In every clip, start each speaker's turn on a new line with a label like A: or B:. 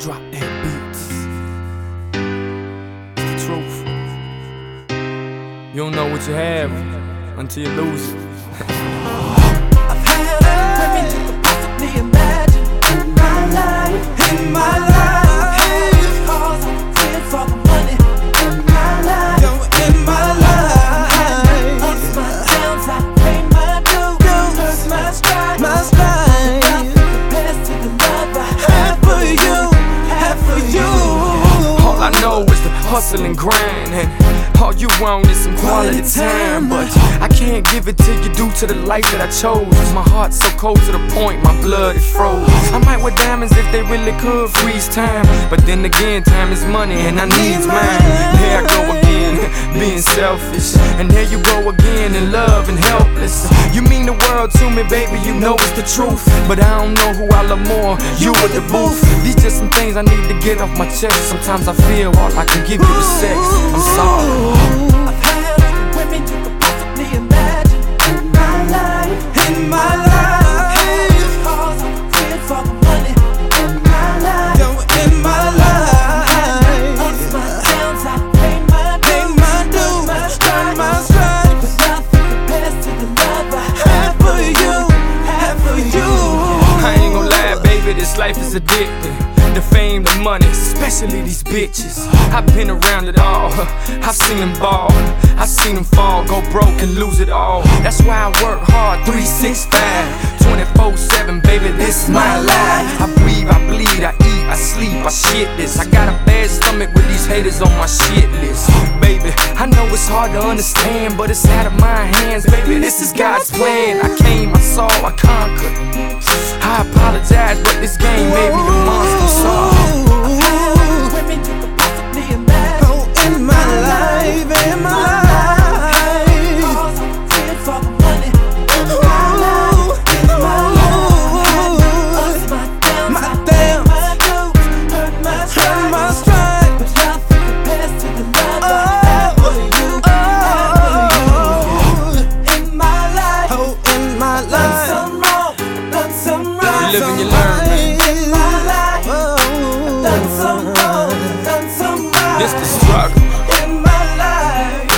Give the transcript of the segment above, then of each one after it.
A: Drop that beats. It's the truth. You don't know what you have until you lose it. hustle and grind, and all you want is some quality time. But I can't give it to you due to the life that I chose. My heart's so cold to the point my blood is froze. I might wear diamonds if they really could freeze time, but then again, time is money and I need mine. Here I go again, being selfish, and here you go again in love and helpless. You mean the world to me, baby. You know it's the truth, but I don't know who I love more. You or the booth. These just some things I need to get off my chest. Sometimes I feel all I can give you is sex. I'm sorry.
B: I've had every women you could possibly imagine
A: is addicting. The fame, the money, especially these bitches. I've been around it all. I've seen them ball. I've seen them fall, go broke and lose it all. That's why I work hard 365, 24 7, baby, this is my life. I breathe, I bleed, I eat, I sleep, I shit this. I got a bad stomach with these haters on my shit list. Baby, I know it's hard to understand, but it's out of my hands, baby. This is God's plan. I came, I saw, I conquered. I apologize, but this game made me a monster. Live and you learn, man.
B: In my life, done some wrong, done some right.
A: This the struggle.
B: In my life,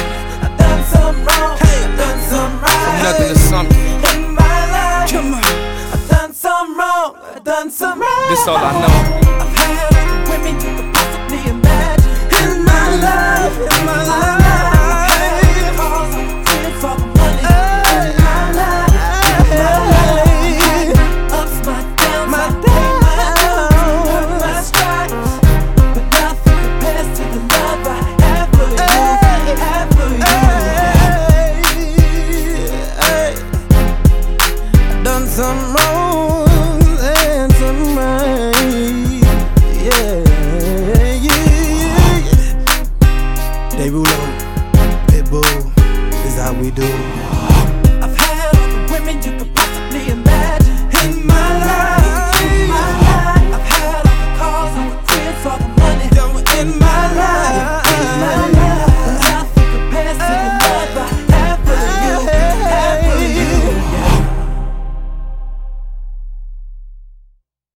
B: I've done some wrong, I done some right.
A: Nothing to something.
B: In my life, come on, I done some wrong, I done some right.
A: This all I know.
B: I've had every women you Oh.